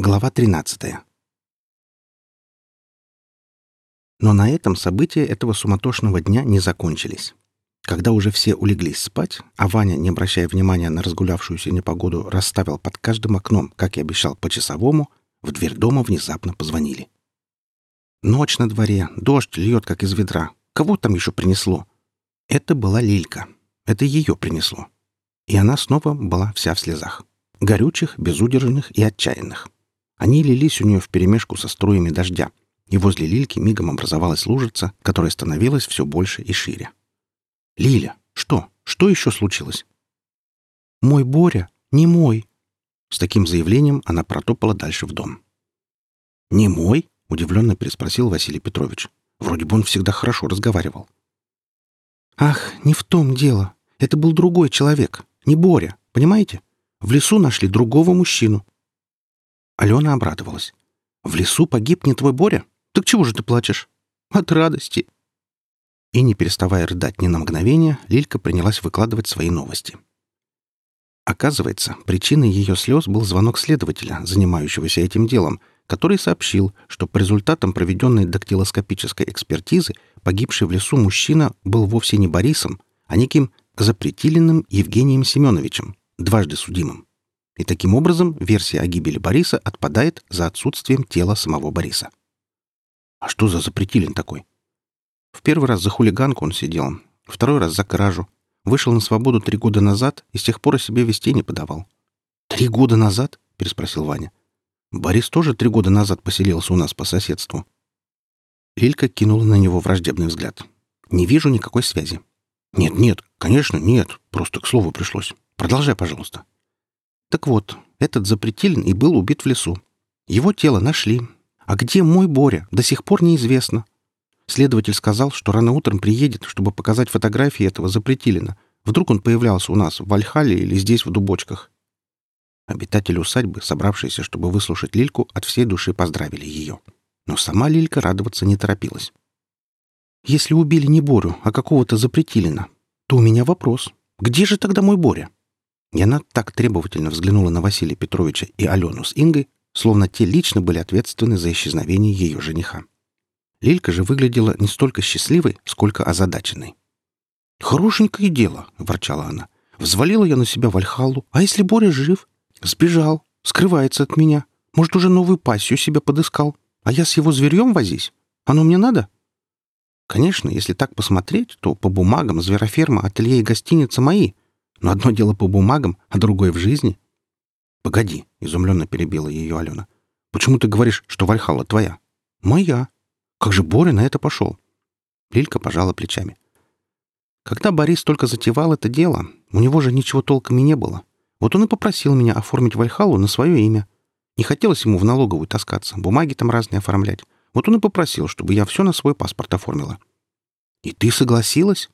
Глава 13. Но на этом события этого суматошного дня не закончились. Когда уже все улеглись спать, а Ваня, не обращая внимания на разгулявшуюся непогоду, расставил под каждым окном, как и обещал по часовому, в дверь дома внезапно позвонили. Ночь на дворе, дождь льет, как из ведра. Кого там еще принесло? Это была Лилька. Это ее принесло. И она снова была вся в слезах. Горючих, безудержных и отчаянных. Они лились у нее вперемешку со струями дождя, и возле Лильки мигом образовалась лужица, которая становилась все больше и шире. «Лиля, что? Что еще случилось?» «Мой Боря, не мой!» С таким заявлением она протопала дальше в дом. «Не мой?» — удивленно переспросил Василий Петрович. Вроде бы он всегда хорошо разговаривал. «Ах, не в том дело. Это был другой человек, не Боря, понимаете? В лесу нашли другого мужчину. Алена обрадовалась. «В лесу погиб не твой Боря? Так чего же ты плачешь?» «От радости!» И, не переставая рыдать ни на мгновение, Лилька принялась выкладывать свои новости. Оказывается, причиной ее слез был звонок следователя, занимающегося этим делом, который сообщил, что по результатам проведенной дактилоскопической экспертизы погибший в лесу мужчина был вовсе не Борисом, а неким запретиленным Евгением Семеновичем, дважды судимым и таким образом версия о гибели Бориса отпадает за отсутствием тела самого Бориса. А что за запретилин такой? В первый раз за хулиганку он сидел, второй раз за кражу. Вышел на свободу три года назад и с тех пор о себе вести не подавал. «Три года назад?» — переспросил Ваня. «Борис тоже три года назад поселился у нас по соседству». Лилька кинула на него враждебный взгляд. «Не вижу никакой связи». «Нет, нет, конечно, нет. Просто к слову пришлось. Продолжай, пожалуйста». Так вот, этот запретилин и был убит в лесу. Его тело нашли. А где мой Боря, до сих пор неизвестно. Следователь сказал, что рано утром приедет, чтобы показать фотографии этого запретилина. Вдруг он появлялся у нас в Вальхале или здесь, в Дубочках. Обитатели усадьбы, собравшиеся, чтобы выслушать Лильку, от всей души поздравили ее. Но сама Лилька радоваться не торопилась. «Если убили не Борю, а какого-то запретилина, то у меня вопрос. Где же тогда мой Боря?» И она так требовательно взглянула на Василия Петровича и Алену с Ингой, словно те лично были ответственны за исчезновение ее жениха. Лилька же выглядела не столько счастливой, сколько озадаченной. «Хорошенькое дело», — ворчала она. «Взвалила я на себя Вальхалу. А если Боря жив? Сбежал, скрывается от меня. Может, уже новую пассию себя подыскал. А я с его зверьем возись? Оно мне надо?» Конечно, если так посмотреть, то по бумагам звероферма, ателье и гостиница мои — но одно дело по бумагам, а другое в жизни. «Погоди», — изумленно перебила ее Алена. «Почему ты говоришь, что Вальхала твоя?» «Моя. Как же Боря на это пошел?» Лилька пожала плечами. «Когда Борис только затевал это дело, у него же ничего толком и не было. Вот он и попросил меня оформить Вальхалу на свое имя. Не хотелось ему в налоговую таскаться, бумаги там разные оформлять. Вот он и попросил, чтобы я все на свой паспорт оформила». «И ты согласилась?»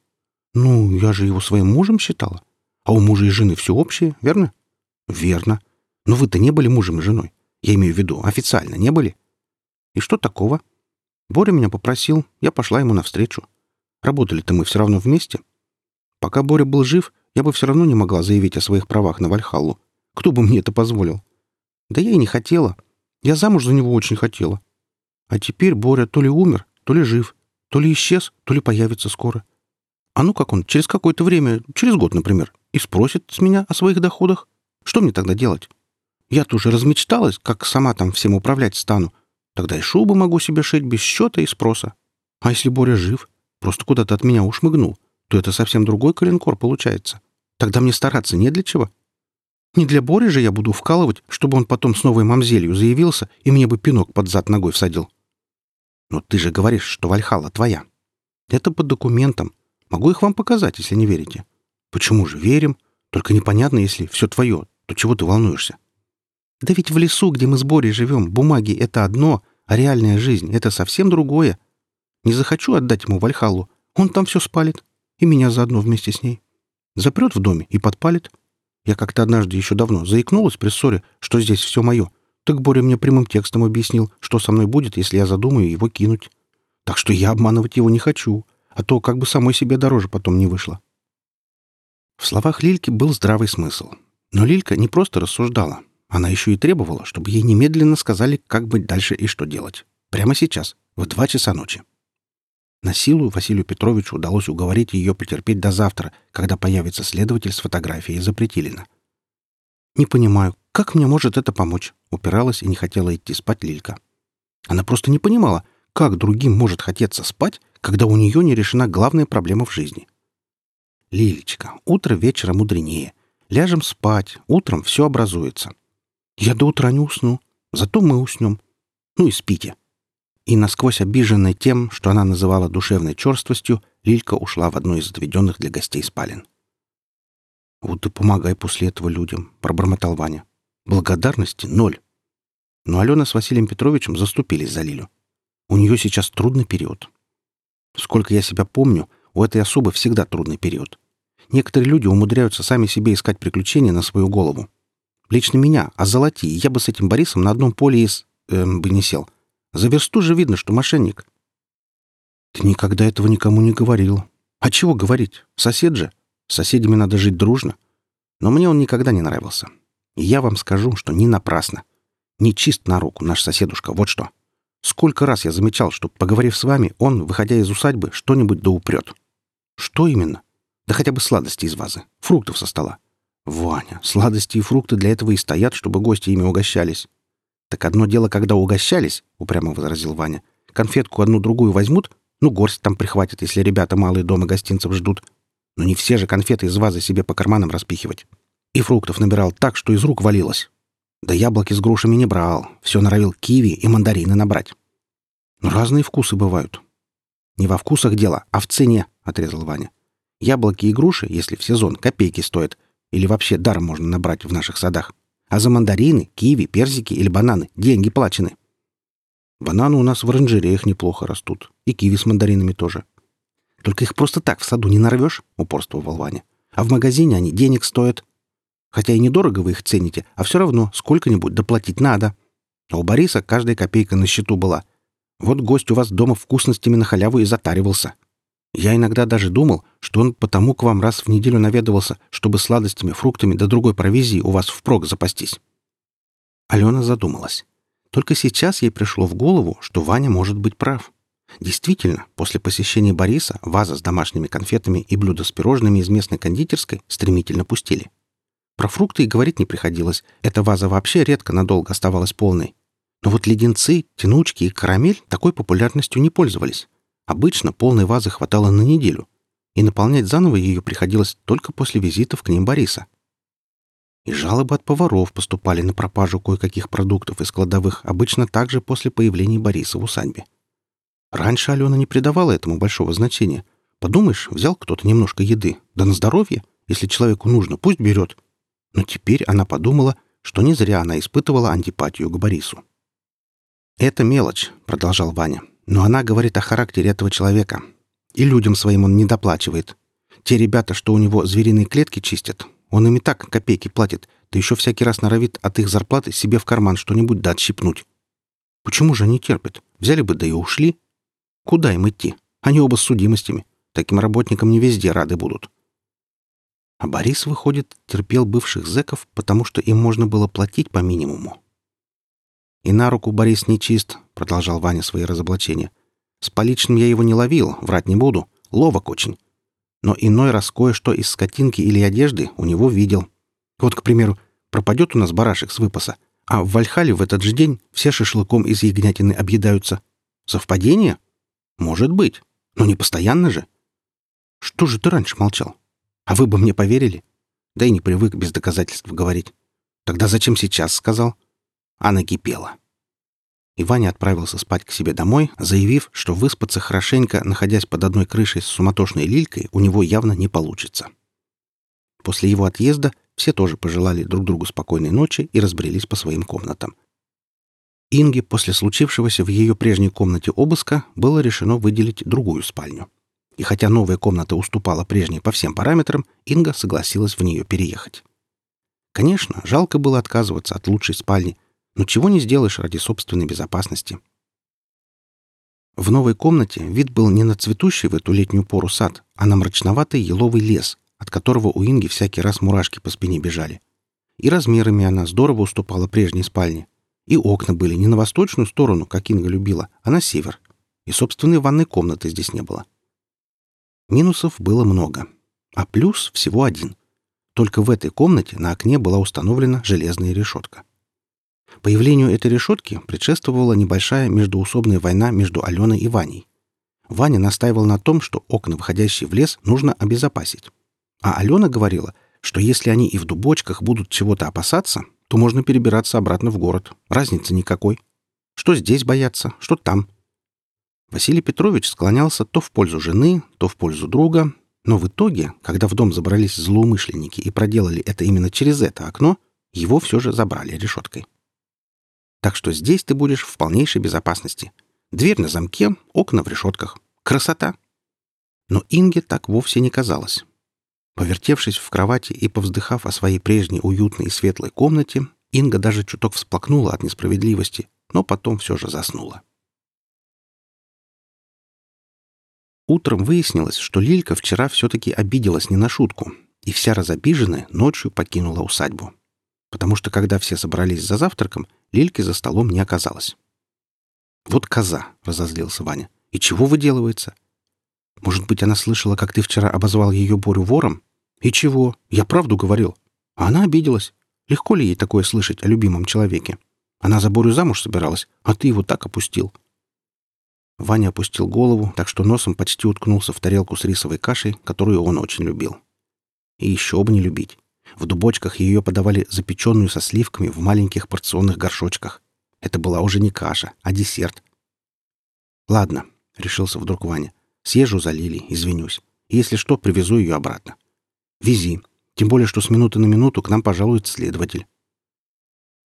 «Ну, я же его своим мужем считала. А у мужа и жены все общее, верно? Верно. Но вы-то не были мужем и женой. Я имею в виду, официально не были. И что такого? Боря меня попросил, я пошла ему навстречу. Работали-то мы все равно вместе. Пока Боря был жив, я бы все равно не могла заявить о своих правах на Вальхаллу. Кто бы мне это позволил? Да я и не хотела. Я замуж за него очень хотела. А теперь Боря то ли умер, то ли жив, то ли исчез, то ли появится скоро. А ну как он, через какое-то время, через год, например, и спросит с меня о своих доходах. Что мне тогда делать? Я-то уже размечталась, как сама там всем управлять стану. Тогда и шубы могу себе шить без счета и спроса. А если Боря жив, просто куда-то от меня ушмыгнул, то это совсем другой коленкор получается. Тогда мне стараться не для чего. Не для Бори же я буду вкалывать, чтобы он потом с новой мамзелью заявился и мне бы пинок под зад ногой всадил. Но ты же говоришь, что Вальхала твоя. Это по документам. Могу их вам показать, если не верите. Почему же верим? Только непонятно, если все твое, то чего ты волнуешься? Да ведь в лесу, где мы с Борей живем, бумаги — это одно, а реальная жизнь — это совсем другое. Не захочу отдать ему Вальхаллу, он там все спалит, и меня заодно вместе с ней. Запрет в доме и подпалит. Я как-то однажды еще давно заикнулась при ссоре, что здесь все мое. Так Боря мне прямым текстом объяснил, что со мной будет, если я задумаю его кинуть. Так что я обманывать его не хочу, а то как бы самой себе дороже потом не вышло. В словах Лильки был здравый смысл. Но Лилька не просто рассуждала. Она еще и требовала, чтобы ей немедленно сказали, как быть дальше и что делать. Прямо сейчас, в два часа ночи. На силу Василию Петровичу удалось уговорить ее потерпеть до завтра, когда появится следователь с фотографией Запретилина. «Не понимаю, как мне может это помочь?» — упиралась и не хотела идти спать Лилька. Она просто не понимала, как другим может хотеться спать, когда у нее не решена главная проблема в жизни. «Лилечка, утро вечера мудренее. Ляжем спать, утром все образуется. Я до утра не усну, зато мы уснем. Ну и спите». И насквозь обиженная тем, что она называла душевной черствостью, Лилька ушла в одну из отведенных для гостей спален. «Вот и помогай после этого людям», — пробормотал Ваня. «Благодарности — ноль». Но Алена с Василием Петровичем заступились за Лилю. У нее сейчас трудный период. Сколько я себя помню, у этой особы всегда трудный период. Некоторые люди умудряются сами себе искать приключения на свою голову. Лично меня, а золоти, я бы с этим Борисом на одном поле из... Эм, бы не сел. За версту же видно, что мошенник. Ты никогда этого никому не говорил. А чего говорить? Сосед же. С соседями надо жить дружно. Но мне он никогда не нравился. И я вам скажу, что не напрасно. Не чист на руку наш соседушка, вот что. Сколько раз я замечал, что, поговорив с вами, он, выходя из усадьбы, что-нибудь да упрет. Что именно? Да хотя бы сладости из вазы, фруктов со стола. Ваня, сладости и фрукты для этого и стоят, чтобы гости ими угощались. «Так одно дело, когда угощались», — упрямо возразил Ваня. «Конфетку одну-другую возьмут, ну, горсть там прихватят, если ребята малые дома гостинцев ждут. Но не все же конфеты из вазы себе по карманам распихивать. И фруктов набирал так, что из рук валилось. Да яблоки с грушами не брал, все норовил киви и мандарины набрать. Но разные вкусы бывают. Не во вкусах дело, а в цене, — отрезал Ваня. Яблоки и груши, если в сезон, копейки стоят. Или вообще даром можно набрать в наших садах. А за мандарины, киви, персики или бананы деньги плачены. Бананы у нас в оранжереях неплохо растут. И киви с мандаринами тоже. Только их просто так в саду не нарвешь, — упорствовал Ваня. А в магазине они денег стоят. Хотя и недорого вы их цените, а все равно сколько-нибудь доплатить надо. А у Бориса каждая копейка на счету была. Вот гость у вас дома вкусностями на халяву и затаривался. Я иногда даже думал, что он потому к вам раз в неделю наведывался, чтобы сладостями, фруктами да другой провизией у вас впрок запастись. Алена задумалась. Только сейчас ей пришло в голову, что Ваня может быть прав. Действительно, после посещения Бориса ваза с домашними конфетами и блюдо с пирожными из местной кондитерской стремительно пустили. Про фрукты и говорить не приходилось. Эта ваза вообще редко надолго оставалась полной. Но вот леденцы, тянучки и карамель такой популярностью не пользовались. Обычно полной вазы хватало на неделю, и наполнять заново ее приходилось только после визитов к ним Бориса. И жалобы от поваров поступали на пропажу кое-каких продуктов из кладовых обычно также после появления Бориса в усадьбе. Раньше Алена не придавала этому большого значения. Подумаешь, взял кто-то немножко еды, да на здоровье, если человеку нужно, пусть берет. Но теперь она подумала, что не зря она испытывала антипатию к Борису. «Это мелочь», — продолжал Ваня. Но она говорит о характере этого человека. И людям своим он не доплачивает. Те ребята, что у него звериные клетки чистят, он им и так копейки платит, да еще всякий раз норовит от их зарплаты себе в карман что-нибудь да отщипнуть. Почему же они терпят? Взяли бы да и ушли. Куда им идти? Они оба с судимостями. Таким работникам не везде рады будут. А Борис, выходит, терпел бывших зэков, потому что им можно было платить по минимуму. «И на руку Борис нечист», — продолжал Ваня свои разоблачения. «С поличным я его не ловил, врать не буду. Ловок очень. Но иной раз кое-что из скотинки или одежды у него видел. Вот, к примеру, пропадет у нас барашек с выпаса, а в Вальхале в этот же день все шашлыком из ягнятины объедаются. Совпадение? Может быть. Но не постоянно же. Что же ты раньше молчал? А вы бы мне поверили? Да и не привык без доказательств говорить. Тогда зачем сейчас сказал? А накипело. И Ваня отправился спать к себе домой, заявив, что выспаться хорошенько, находясь под одной крышей с суматошной лилькой, у него явно не получится. После его отъезда все тоже пожелали друг другу спокойной ночи и разбрелись по своим комнатам. Инге после случившегося в ее прежней комнате обыска было решено выделить другую спальню. И хотя новая комната уступала прежней по всем параметрам, Инга согласилась в нее переехать. Конечно, жалко было отказываться от лучшей спальни, но чего не сделаешь ради собственной безопасности. В новой комнате вид был не на цветущий в эту летнюю пору сад, а на мрачноватый еловый лес, от которого у Инги всякий раз мурашки по спине бежали. И размерами она здорово уступала прежней спальне. И окна были не на восточную сторону, как Инга любила, а на север. И собственной ванной комнаты здесь не было. Минусов было много, а плюс всего один. Только в этой комнате на окне была установлена железная решетка. Появлению этой решетки предшествовала небольшая междуусобная война между Аленой и Ваней. Ваня настаивал на том, что окна, выходящие в лес, нужно обезопасить. А Алена говорила, что если они и в дубочках будут чего-то опасаться, то можно перебираться обратно в город. Разницы никакой. Что здесь бояться, что там. Василий Петрович склонялся то в пользу жены, то в пользу друга, но в итоге, когда в дом забрались злоумышленники и проделали это именно через это окно, его все же забрали решеткой. Так что здесь ты будешь в полнейшей безопасности. Дверь на замке, окна в решетках. Красота! Но Инге так вовсе не казалось. Повертевшись в кровати и повздыхав о своей прежней уютной и светлой комнате, Инга даже чуток всплакнула от несправедливости, но потом все же заснула. Утром выяснилось, что Лилька вчера все-таки обиделась не на шутку, и вся разобиженная ночью покинула усадьбу. Потому что, когда все собрались за завтраком, Лильки за столом не оказалось. «Вот коза!» — разозлился Ваня. «И чего выделывается? Может быть, она слышала, как ты вчера обозвал ее Борю вором? И чего? Я правду говорил. А она обиделась. Легко ли ей такое слышать о любимом человеке? Она за Борю замуж собиралась, а ты его так опустил. Ваня опустил голову, так что носом почти уткнулся в тарелку с рисовой кашей, которую он очень любил. И еще бы не любить. В дубочках ее подавали запеченную со сливками в маленьких порционных горшочках. Это была уже не каша, а десерт. «Ладно», — решился вдруг Ваня. «Съезжу за Лилей, извинюсь. Если что, привезу ее обратно». «Вези. Тем более, что с минуты на минуту к нам пожалует следователь».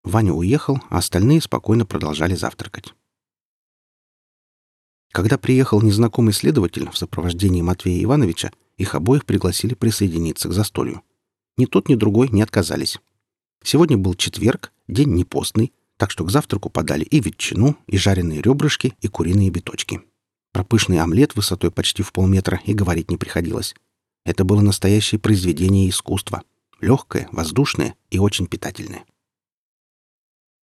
Ваня уехал, а остальные спокойно продолжали завтракать. Когда приехал незнакомый следователь в сопровождении Матвея Ивановича, их обоих пригласили присоединиться к застолью. Ни тот, ни другой не отказались. Сегодня был четверг, день не постный, так что к завтраку подали и ветчину, и жареные ребрышки, и куриные биточки. Про пышный омлет высотой почти в полметра и говорить не приходилось. Это было настоящее произведение искусства. Легкое, воздушное и очень питательное.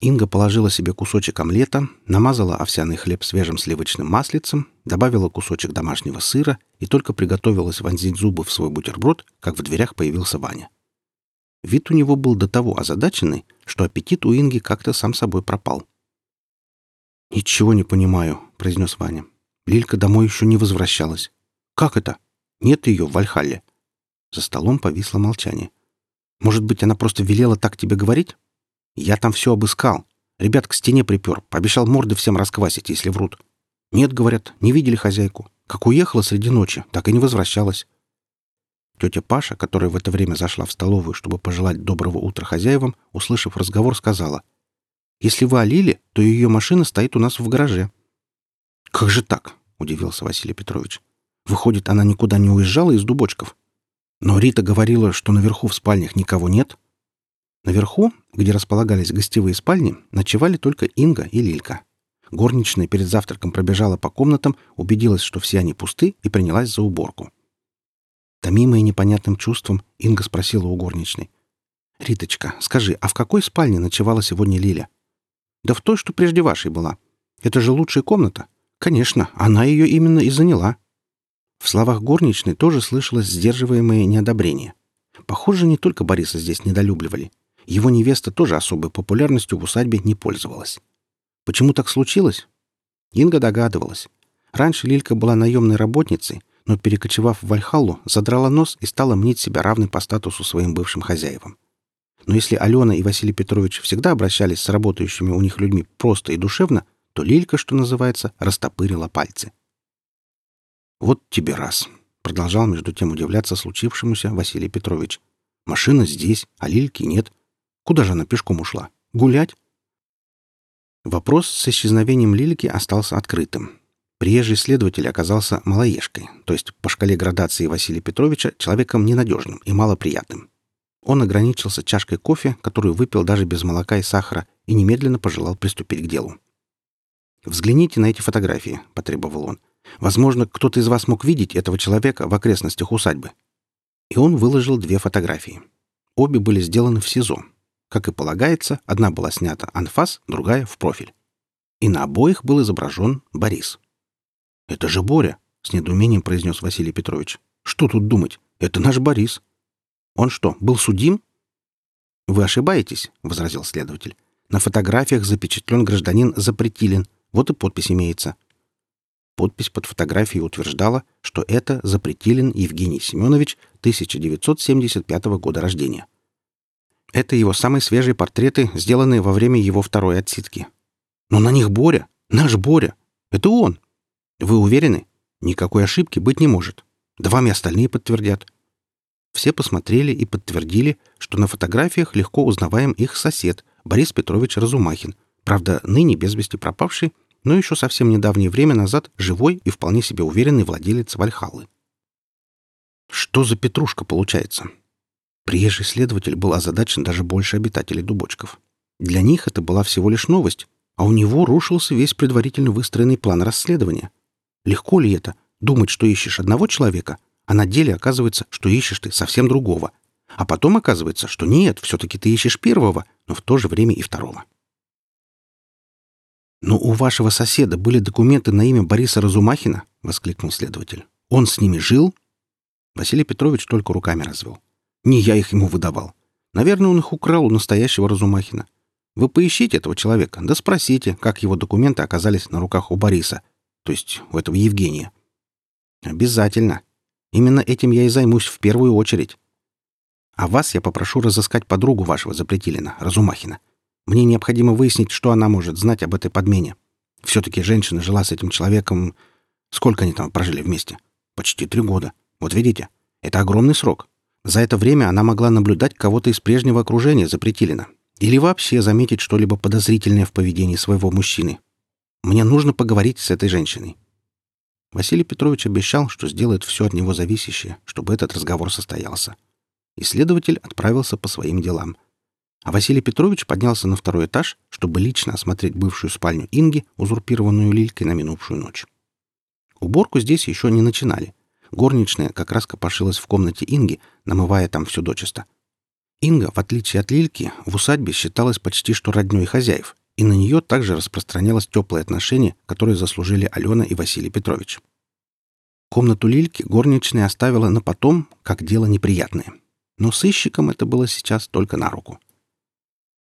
Инга положила себе кусочек омлета, намазала овсяный хлеб свежим сливочным маслицем, добавила кусочек домашнего сыра и только приготовилась вонзить зубы в свой бутерброд, как в дверях появился Ваня. Вид у него был до того озадаченный, что аппетит у Инги как-то сам собой пропал. «Ничего не понимаю», — произнес Ваня. «Лилька домой еще не возвращалась». «Как это? Нет ее в Вальхалле». За столом повисло молчание. «Может быть, она просто велела так тебе говорить?» «Я там все обыскал. Ребят к стене припер, пообещал морды всем расквасить, если врут. Нет, говорят, не видели хозяйку. Как уехала среди ночи, так и не возвращалась. Тетя Паша, которая в это время зашла в столовую, чтобы пожелать доброго утра хозяевам, услышав разговор, сказала, «Если вы олили, то ее машина стоит у нас в гараже». «Как же так?» — удивился Василий Петрович. «Выходит, она никуда не уезжала из дубочков?» «Но Рита говорила, что наверху в спальнях никого нет». Наверху, где располагались гостевые спальни, ночевали только Инга и Лилька. Горничная перед завтраком пробежала по комнатам, убедилась, что все они пусты, и принялась за уборку. Томимая непонятным чувством, Инга спросила у горничной. «Риточка, скажи, а в какой спальне ночевала сегодня Лиля?» «Да в той, что прежде вашей была. Это же лучшая комната. Конечно, она ее именно и заняла». В словах горничной тоже слышалось сдерживаемое неодобрение. Похоже, не только Бориса здесь недолюбливали. Его невеста тоже особой популярностью в усадьбе не пользовалась. Почему так случилось? Инга догадывалась. Раньше Лилька была наемной работницей, но, перекочевав в Вальхаллу, задрала нос и стала мнить себя равной по статусу своим бывшим хозяевам. Но если Алена и Василий Петрович всегда обращались с работающими у них людьми просто и душевно, то Лилька, что называется, растопырила пальцы. «Вот тебе раз», — продолжал между тем удивляться случившемуся Василий Петрович. «Машина здесь, а Лильки нет. Куда же она пешком ушла? Гулять?» Вопрос с исчезновением Лильки остался открытым. Приезжий следователь оказался малоежкой, то есть по шкале градации Василия Петровича человеком ненадежным и малоприятным. Он ограничился чашкой кофе, которую выпил даже без молока и сахара, и немедленно пожелал приступить к делу. «Взгляните на эти фотографии», — потребовал он. «Возможно, кто-то из вас мог видеть этого человека в окрестностях усадьбы». И он выложил две фотографии. Обе были сделаны в СИЗО. Как и полагается, одна была снята анфас, другая — в профиль. И на обоих был изображен Борис. «Это же Боря!» — с недоумением произнес Василий Петрович. «Что тут думать? Это наш Борис». «Он что, был судим?» «Вы ошибаетесь», — возразил следователь. «На фотографиях запечатлен гражданин Запретилин. Вот и подпись имеется». Подпись под фотографией утверждала, что это Запретилин Евгений Семенович 1975 года рождения. Это его самые свежие портреты, сделанные во время его второй отсидки. Но на них Боря, наш Боря. Это он. Вы уверены? Никакой ошибки быть не может. Да вам и остальные подтвердят. Все посмотрели и подтвердили, что на фотографиях легко узнаваем их сосед, Борис Петрович Разумахин, правда, ныне без вести пропавший, но еще совсем недавнее время назад живой и вполне себе уверенный владелец Вальхаллы. Что за петрушка получается? Приезжий следователь был озадачен даже больше обитателей Дубочков. Для них это была всего лишь новость, а у него рушился весь предварительно выстроенный план расследования. Легко ли это — думать, что ищешь одного человека, а на деле оказывается, что ищешь ты совсем другого. А потом оказывается, что нет, все-таки ты ищешь первого, но в то же время и второго. «Но у вашего соседа были документы на имя Бориса Разумахина?» — воскликнул следователь. «Он с ними жил?» Василий Петрович только руками развел. «Не я их ему выдавал. Наверное, он их украл у настоящего Разумахина. Вы поищите этого человека, да спросите, как его документы оказались на руках у Бориса, то есть у этого Евгения». «Обязательно. Именно этим я и займусь в первую очередь. А вас я попрошу разыскать подругу вашего Запретилина, Разумахина. Мне необходимо выяснить, что она может знать об этой подмене. Все-таки женщина жила с этим человеком... Сколько они там прожили вместе? Почти три года. Вот видите, это огромный срок. За это время она могла наблюдать кого-то из прежнего окружения Запретилина. Или вообще заметить что-либо подозрительное в поведении своего мужчины. Мне нужно поговорить с этой женщиной. Василий Петрович обещал, что сделает все от него зависящее, чтобы этот разговор состоялся. Исследователь отправился по своим делам. А Василий Петрович поднялся на второй этаж, чтобы лично осмотреть бывшую спальню Инги, узурпированную Лилькой на минувшую ночь. Уборку здесь еще не начинали. Горничная как раз копошилась в комнате Инги, намывая там все дочисто. Инга, в отличие от Лильки, в усадьбе считалась почти что роднёй хозяев, и на нее также распространялось теплое отношение, которое заслужили Алена и Василий Петрович. Комнату Лильки горничная оставила на потом, как дело неприятное. Но сыщикам это было сейчас только на руку.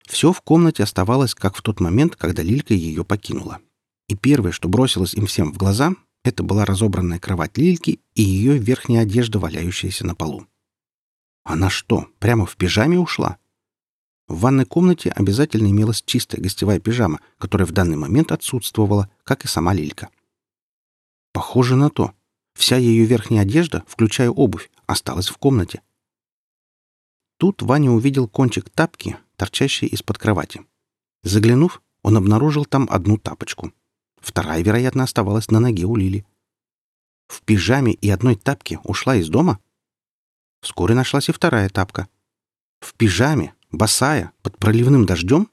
Все в комнате оставалось, как в тот момент, когда Лилька ее покинула. И первое, что бросилось им всем в глаза, это была разобранная кровать Лильки и ее верхняя одежда, валяющаяся на полу. Она что, прямо в пижаме ушла? В ванной комнате обязательно имелась чистая гостевая пижама, которая в данный момент отсутствовала, как и сама Лилька. Похоже на то. Вся ее верхняя одежда, включая обувь, осталась в комнате. Тут Ваня увидел кончик тапки, торчащий из-под кровати. Заглянув, он обнаружил там одну тапочку. Вторая, вероятно, оставалась на ноге у Лили. В пижаме и одной тапке ушла из дома? Вскоре нашлась и вторая тапка. В пижаме, Босая, под проливным дождем?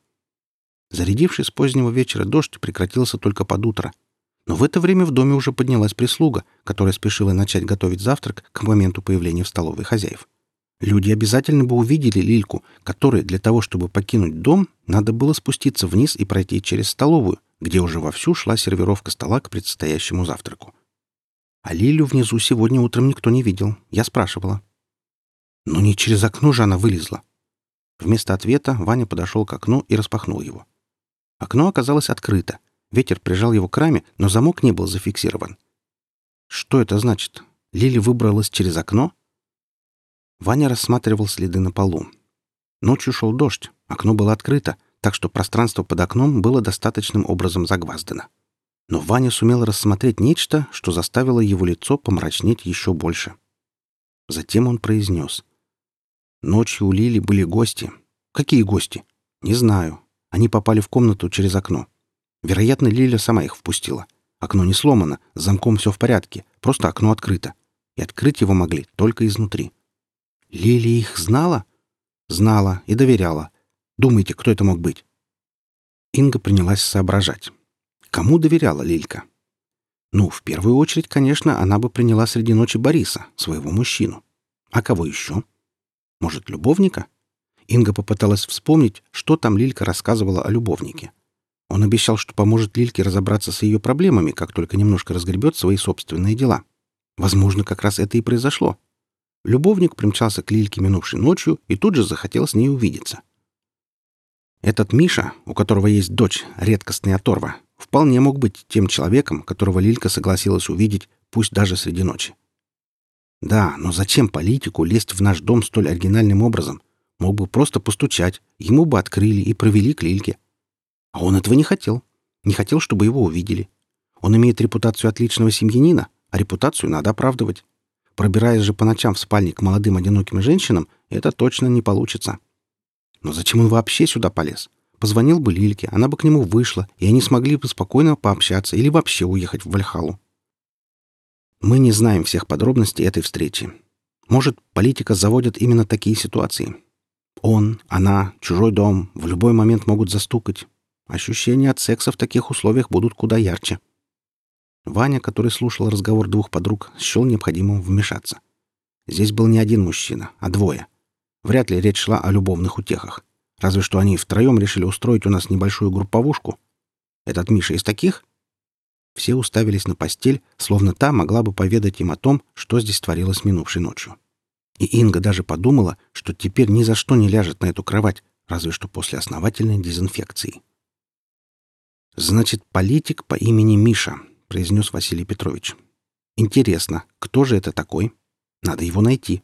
Зарядивший с позднего вечера дождь прекратился только под утро. Но в это время в доме уже поднялась прислуга, которая спешила начать готовить завтрак к моменту появления в столовой хозяев. Люди обязательно бы увидели Лильку, которой для того, чтобы покинуть дом, надо было спуститься вниз и пройти через столовую, где уже вовсю шла сервировка стола к предстоящему завтраку. А Лилю внизу сегодня утром никто не видел. Я спрашивала. Но не через окно же она вылезла. Вместо ответа Ваня подошел к окну и распахнул его. Окно оказалось открыто. Ветер прижал его к раме, но замок не был зафиксирован. Что это значит? Лили выбралась через окно? Ваня рассматривал следы на полу. Ночью шел дождь, окно было открыто, так что пространство под окном было достаточным образом загваздано. Но Ваня сумел рассмотреть нечто, что заставило его лицо помрачнеть еще больше. Затем он произнес — Ночью у Лили были гости. Какие гости? Не знаю. Они попали в комнату через окно. Вероятно, Лиля сама их впустила. Окно не сломано, с замком все в порядке, просто окно открыто. И открыть его могли только изнутри. Лили их знала? Знала и доверяла. Думаете, кто это мог быть? Инга принялась соображать. Кому доверяла Лилька? Ну, в первую очередь, конечно, она бы приняла среди ночи Бориса, своего мужчину. А кого еще? Может, любовника? Инга попыталась вспомнить, что там Лилька рассказывала о любовнике. Он обещал, что поможет Лильке разобраться с ее проблемами, как только немножко разгребет свои собственные дела. Возможно, как раз это и произошло. Любовник примчался к Лильке минувшей ночью и тут же захотел с ней увидеться. Этот Миша, у которого есть дочь, редкостный оторва, вполне мог быть тем человеком, которого Лилька согласилась увидеть, пусть даже среди ночи. Да, но зачем политику лезть в наш дом столь оригинальным образом? Мог бы просто постучать, ему бы открыли и провели к Лильке. А он этого не хотел. Не хотел, чтобы его увидели. Он имеет репутацию отличного семьянина, а репутацию надо оправдывать. Пробираясь же по ночам в спальне к молодым одиноким женщинам, это точно не получится. Но зачем он вообще сюда полез? Позвонил бы Лильке, она бы к нему вышла, и они смогли бы спокойно пообщаться или вообще уехать в Вальхалу. Мы не знаем всех подробностей этой встречи. Может, политика заводит именно такие ситуации. Он, она, чужой дом в любой момент могут застукать. Ощущения от секса в таких условиях будут куда ярче. Ваня, который слушал разговор двух подруг, счел необходимым вмешаться. Здесь был не один мужчина, а двое. Вряд ли речь шла о любовных утехах. Разве что они втроем решили устроить у нас небольшую групповушку. Этот Миша из таких? Все уставились на постель, словно та могла бы поведать им о том, что здесь творилось минувшей ночью. И Инга даже подумала, что теперь ни за что не ляжет на эту кровать, разве что после основательной дезинфекции. «Значит, политик по имени Миша», — произнес Василий Петрович. «Интересно, кто же это такой? Надо его найти».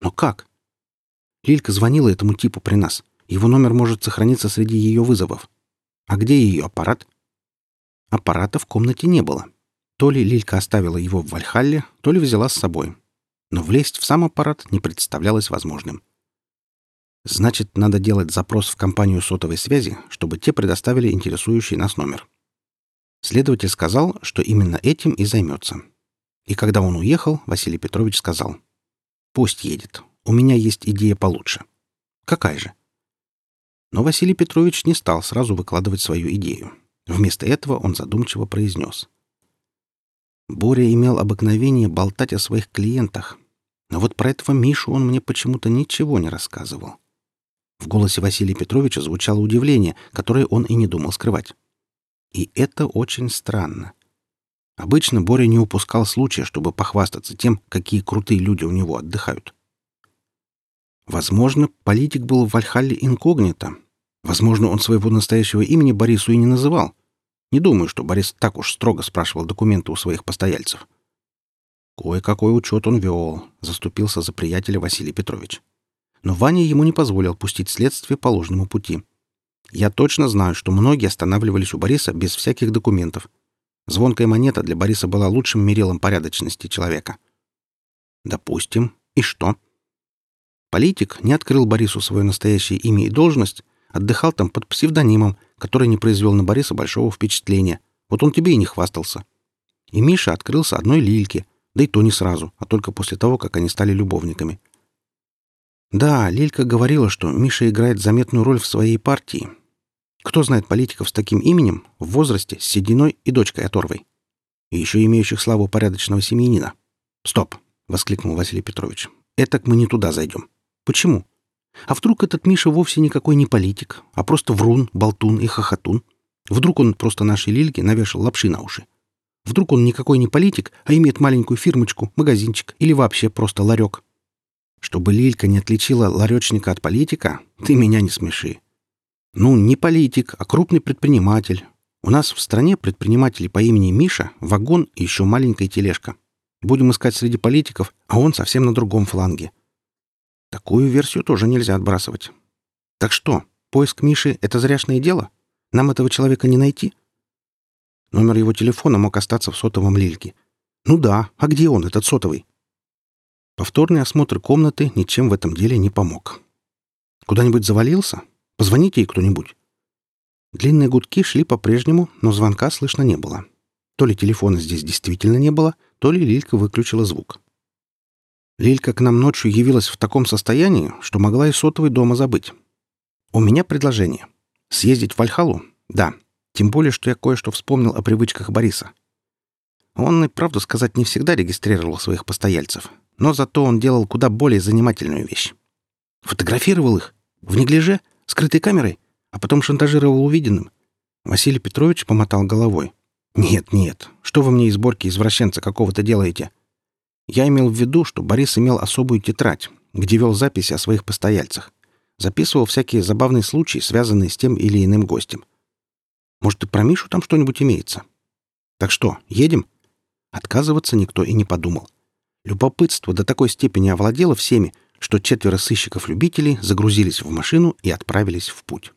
«Но как?» Лилька звонила этому типу при нас. Его номер может сохраниться среди ее вызовов. А где ее аппарат? Аппарата в комнате не было. То ли Лилька оставила его в Вальхалле, то ли взяла с собой. Но влезть в сам аппарат не представлялось возможным. Значит, надо делать запрос в компанию сотовой связи, чтобы те предоставили интересующий нас номер. Следователь сказал, что именно этим и займется. И когда он уехал, Василий Петрович сказал, «Пусть едет. У меня есть идея получше». «Какая же?» Но Василий Петрович не стал сразу выкладывать свою идею. Вместо этого он задумчиво произнес. Боря имел обыкновение болтать о своих клиентах, но вот про этого Мишу он мне почему-то ничего не рассказывал. В голосе Василия Петровича звучало удивление, которое он и не думал скрывать. И это очень странно. Обычно Боря не упускал случая, чтобы похвастаться тем, какие крутые люди у него отдыхают. Возможно, политик был в Вальхалле инкогнито. Возможно, он своего настоящего имени Борису и не называл. Не думаю, что Борис так уж строго спрашивал документы у своих постояльцев. Кое-какой учет он вел, заступился за приятеля Василий Петрович но Ваня ему не позволил пустить следствие по ложному пути. Я точно знаю, что многие останавливались у Бориса без всяких документов. Звонкая монета для Бориса была лучшим мерилом порядочности человека. Допустим. И что? Политик не открыл Борису свое настоящее имя и должность, отдыхал там под псевдонимом, который не произвел на Бориса большого впечатления. Вот он тебе и не хвастался. И Миша открылся одной лильке, да и то не сразу, а только после того, как они стали любовниками. Да, Лилька говорила, что Миша играет заметную роль в своей партии. Кто знает политиков с таким именем в возрасте с сединой и дочкой оторвой? И еще имеющих славу порядочного семьянина. «Стоп!» — воскликнул Василий Петрович. «Этак мы не туда зайдем. Почему? А вдруг этот Миша вовсе никакой не политик, а просто врун, болтун и хохотун? Вдруг он просто нашей Лильке навешал лапши на уши? Вдруг он никакой не политик, а имеет маленькую фирмочку, магазинчик или вообще просто ларек?» Чтобы Лилька не отличила ларечника от политика, ты меня не смеши. Ну, не политик, а крупный предприниматель. У нас в стране предприниматели по имени Миша, вагон и еще маленькая тележка. Будем искать среди политиков, а он совсем на другом фланге. Такую версию тоже нельзя отбрасывать. Так что, поиск Миши — это зряшное дело? Нам этого человека не найти? Номер его телефона мог остаться в сотовом Лильке. Ну да, а где он, этот сотовый? Повторный осмотр комнаты ничем в этом деле не помог. Куда-нибудь завалился? Позвоните ей кто-нибудь. Длинные гудки шли по-прежнему, но звонка слышно не было. То ли телефона здесь действительно не было, то ли Лилька выключила звук. Лилька к нам ночью явилась в таком состоянии, что могла и сотовый дома забыть. У меня предложение. Съездить в Вальхалу? Да. Тем более, что я кое-что вспомнил о привычках Бориса. Он, и правду сказать, не всегда регистрировал своих постояльцев, но зато он делал куда более занимательную вещь. Фотографировал их. В неглиже? Скрытой камерой? А потом шантажировал увиденным?» Василий Петрович помотал головой. «Нет, нет. Что вы мне из сборки извращенца какого-то делаете?» Я имел в виду, что Борис имел особую тетрадь, где вел записи о своих постояльцах. Записывал всякие забавные случаи, связанные с тем или иным гостем. Может, и про Мишу там что-нибудь имеется? Так что, едем? Отказываться никто и не подумал. Любопытство до такой степени овладело всеми, что четверо сыщиков-любителей загрузились в машину и отправились в путь.